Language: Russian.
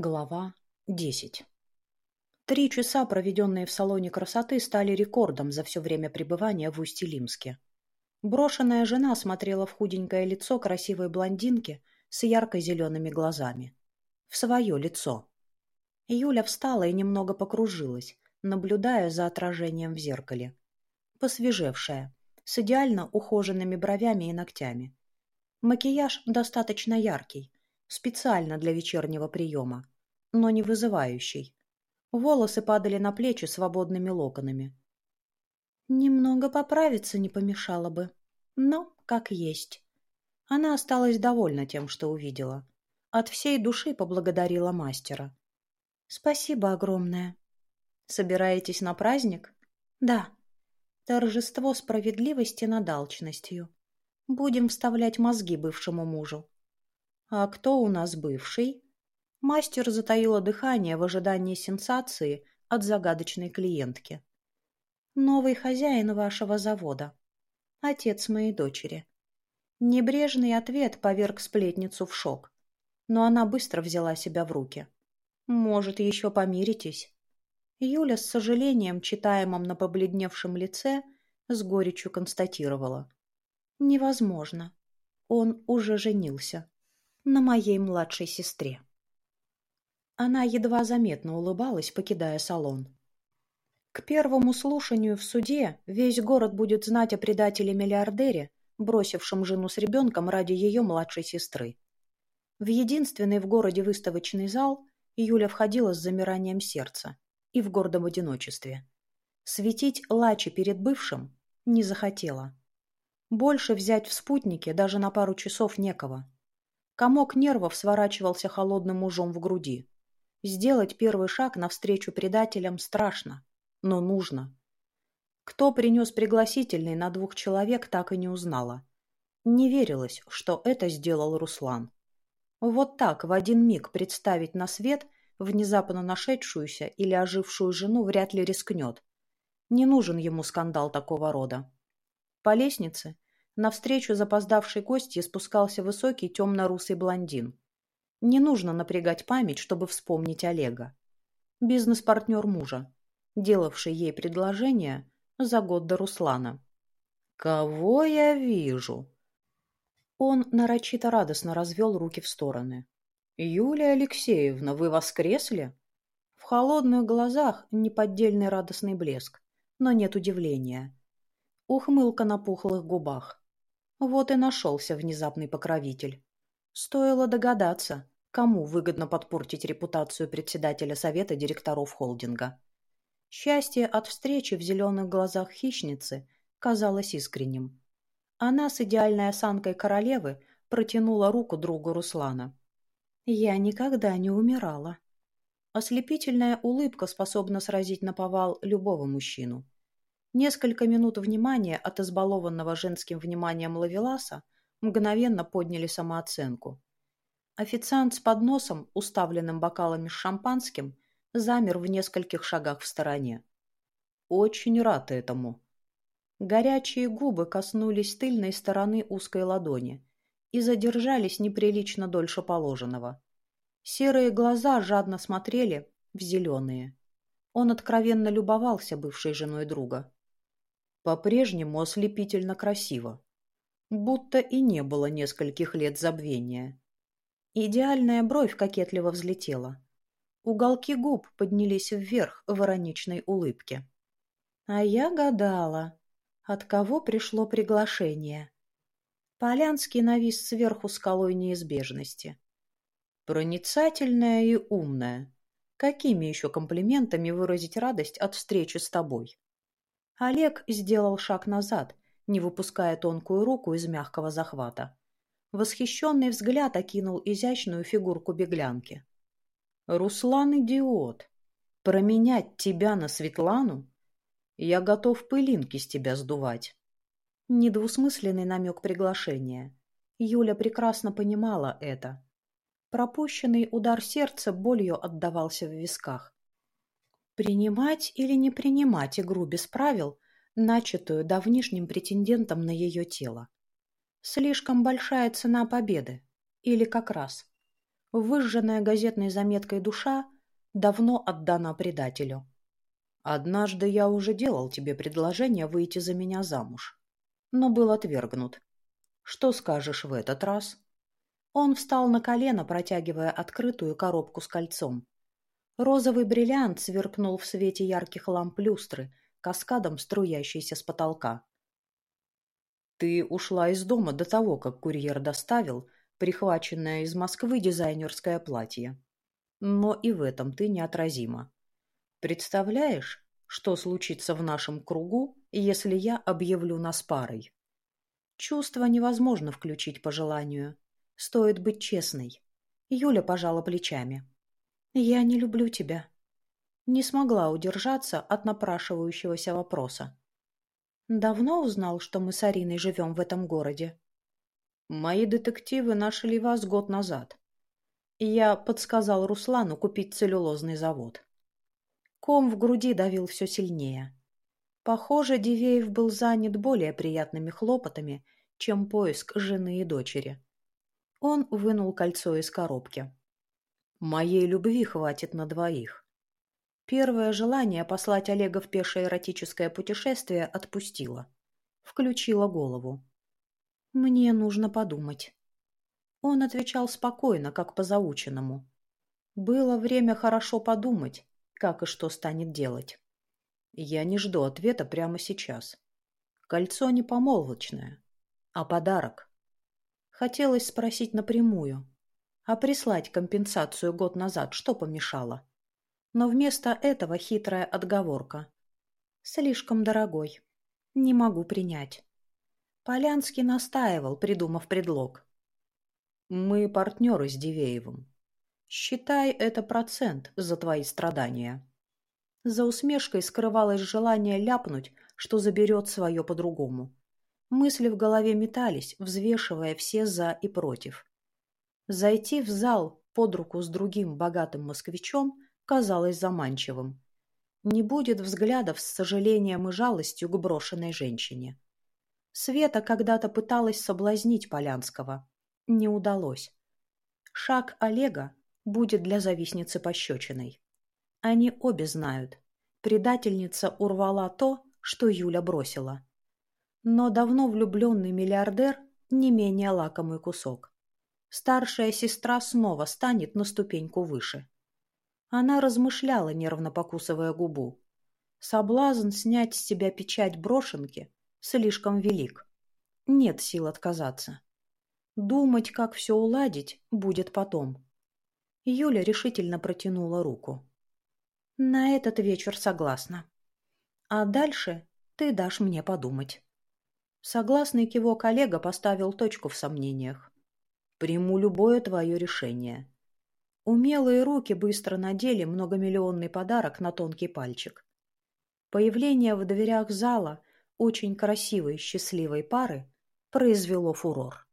Глава 10 Три часа, проведенные в салоне красоты, стали рекордом за все время пребывания в Усть-Илимске. Брошенная жена смотрела в худенькое лицо красивой блондинки с ярко-зелеными глазами. В свое лицо. Юля встала и немного покружилась, наблюдая за отражением в зеркале. Посвежевшая, с идеально ухоженными бровями и ногтями. Макияж достаточно яркий, специально для вечернего приема, но не вызывающий. Волосы падали на плечи свободными локонами. Немного поправиться не помешало бы, но как есть. Она осталась довольна тем, что увидела. От всей души поблагодарила мастера. «Спасибо огромное». «Собираетесь на праздник?» «Да». Торжество справедливости над алчностью. Будем вставлять мозги бывшему мужу. «А кто у нас бывший?» Мастер затаила дыхание в ожидании сенсации от загадочной клиентки. «Новый хозяин вашего завода. Отец моей дочери». Небрежный ответ поверг сплетницу в шок. Но она быстро взяла себя в руки. «Может, еще помиритесь?» Юля с сожалением, читаемым на побледневшем лице, с горечью констатировала. «Невозможно. Он уже женился» на моей младшей сестре. Она едва заметно улыбалась, покидая салон. К первому слушанию в суде весь город будет знать о предателе-миллиардере, бросившем жену с ребенком ради ее младшей сестры. В единственный в городе выставочный зал Юля входила с замиранием сердца и в гордом одиночестве. Светить лачи перед бывшим не захотела. Больше взять в спутнике даже на пару часов некого. Комок нервов сворачивался холодным ужом в груди. Сделать первый шаг навстречу предателям страшно, но нужно. Кто принес пригласительный на двух человек, так и не узнала. Не верилось, что это сделал Руслан. Вот так в один миг представить на свет внезапно нашедшуюся или ожившую жену вряд ли рискнет. Не нужен ему скандал такого рода. По лестнице Навстречу запоздавшей гостье спускался высокий темно-русый блондин. Не нужно напрягать память, чтобы вспомнить Олега. Бизнес-партнер мужа, делавший ей предложение за год до Руслана. «Кого я вижу?» Он нарочито радостно развел руки в стороны. «Юлия Алексеевна, вы воскресли?» В холодных глазах неподдельный радостный блеск, но нет удивления. Ухмылка на пухлых губах. Вот и нашелся внезапный покровитель. Стоило догадаться, кому выгодно подпортить репутацию председателя совета директоров холдинга. Счастье от встречи в зеленых глазах хищницы казалось искренним. Она с идеальной осанкой королевы протянула руку другу Руслана. «Я никогда не умирала». Ослепительная улыбка способна сразить на повал любого мужчину. Несколько минут внимания от избалованного женским вниманием Лавеласа мгновенно подняли самооценку. Официант с подносом, уставленным бокалами с шампанским, замер в нескольких шагах в стороне. «Очень рад этому». Горячие губы коснулись тыльной стороны узкой ладони и задержались неприлично дольше положенного. Серые глаза жадно смотрели в зеленые. Он откровенно любовался бывшей женой друга по-прежнему ослепительно красиво, будто и не было нескольких лет забвения. Идеальная бровь кокетливо взлетела. Уголки губ поднялись вверх в ироничной улыбке. А я гадала, от кого пришло приглашение. Полянский навис сверху скалой неизбежности. Проницательная и умная. Какими еще комплиментами выразить радость от встречи с тобой? Олег сделал шаг назад, не выпуская тонкую руку из мягкого захвата. Восхищенный взгляд окинул изящную фигурку беглянки. «Руслан идиот! Променять тебя на Светлану? Я готов пылинки с тебя сдувать!» Недвусмысленный намек приглашения. Юля прекрасно понимала это. Пропущенный удар сердца болью отдавался в висках. Принимать или не принимать игру без правил, начатую давнишним претендентом на ее тело? Слишком большая цена победы. Или как раз. Выжженная газетной заметкой душа давно отдана предателю. Однажды я уже делал тебе предложение выйти за меня замуж, но был отвергнут. Что скажешь в этот раз? Он встал на колено, протягивая открытую коробку с кольцом. Розовый бриллиант сверкнул в свете ярких ламп люстры, каскадом струящийся с потолка. Ты ушла из дома до того, как курьер доставил прихваченное из Москвы дизайнерское платье. Но и в этом ты неотразима. Представляешь, что случится в нашем кругу, если я объявлю нас парой? Чувство невозможно включить по желанию. Стоит быть честной. Юля пожала плечами. Я не люблю тебя. Не смогла удержаться от напрашивающегося вопроса. Давно узнал, что мы с Ариной живем в этом городе? Мои детективы нашли вас год назад. Я подсказал Руслану купить целлюлозный завод. Ком в груди давил все сильнее. Похоже, Дивеев был занят более приятными хлопотами, чем поиск жены и дочери. Он вынул кольцо из коробки. «Моей любви хватит на двоих». Первое желание послать Олега в пешее эротическое путешествие отпустило. Включила голову. «Мне нужно подумать». Он отвечал спокойно, как по заученному. Было время хорошо подумать, как и что станет делать. Я не жду ответа прямо сейчас. Кольцо не помолвочное, а подарок. Хотелось спросить напрямую, а прислать компенсацию год назад что помешало? Но вместо этого хитрая отговорка. Слишком дорогой. Не могу принять. Полянский настаивал, придумав предлог. Мы партнеры с Дивеевым. Считай это процент за твои страдания. За усмешкой скрывалось желание ляпнуть, что заберет свое по-другому. Мысли в голове метались, взвешивая все «за» и «против». Зайти в зал под руку с другим богатым москвичом казалось заманчивым. Не будет взглядов с сожалением и жалостью к брошенной женщине. Света когда-то пыталась соблазнить Полянского. Не удалось. Шаг Олега будет для завистницы пощечиной. Они обе знают. Предательница урвала то, что Юля бросила. Но давно влюбленный миллиардер не менее лакомый кусок. Старшая сестра снова станет на ступеньку выше. Она размышляла, нервно покусывая губу. Соблазн снять с себя печать брошенки слишком велик. Нет сил отказаться. Думать, как все уладить, будет потом. Юля решительно протянула руку. На этот вечер согласна. А дальше ты дашь мне подумать. Согласный кивок коллега поставил точку в сомнениях. Приму любое твое решение. Умелые руки быстро надели многомиллионный подарок на тонкий пальчик. Появление в дверях зала очень красивой счастливой пары произвело фурор.